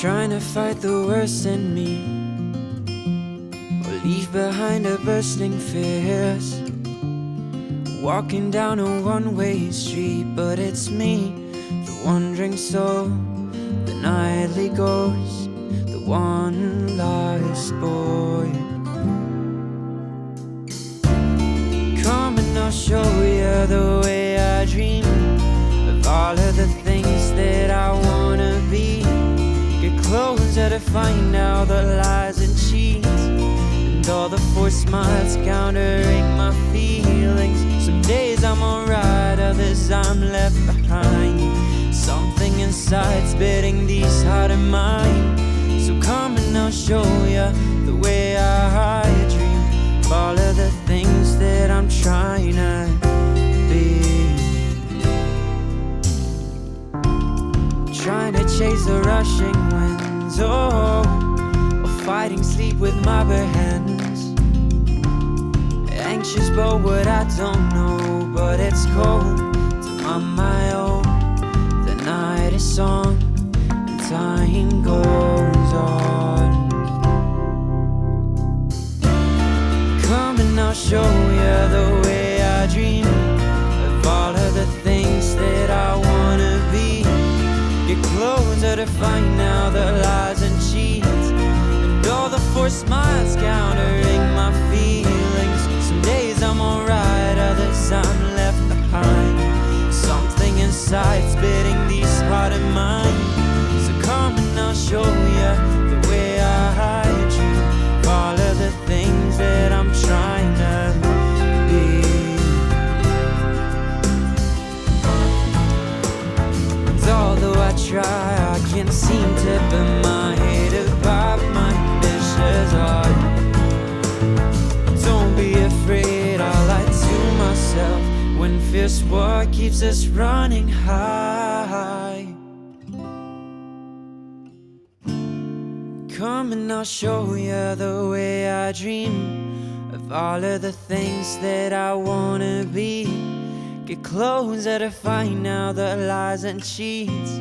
trying to fight the worst in me or leave behind a bursting fears. Walking down a one way street, but it's me, the wandering soul, the nightly ghost, the one lost to find out the lies and cheats and all the forced smiles countering my feelings. Some days I'm alright, others I'm left behind. Something inside's bidding these heart of mine. So come and I'll show you the way I dream of all of the things that I'm trying to be. Trying to chase the rushing oh, or fighting sleep with my bare hands. Anxious about what I don't know, but it's cold my my own. The night is on, and time goes on. Come and I'll show you the way I dream forced smiles countering my feelings. Some days I'm alright, others I'm left behind. Something inside's bidding these heart of mine. Fierce war keeps us running high. Come and I'll show you the way I dream of all of the things that I wanna be. Get closer to find out the lies and cheats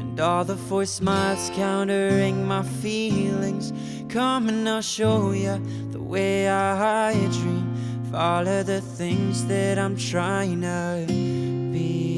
and all the forced smiles countering my feelings. Come and I'll show you the way I dream all of the things that I'm trying to be.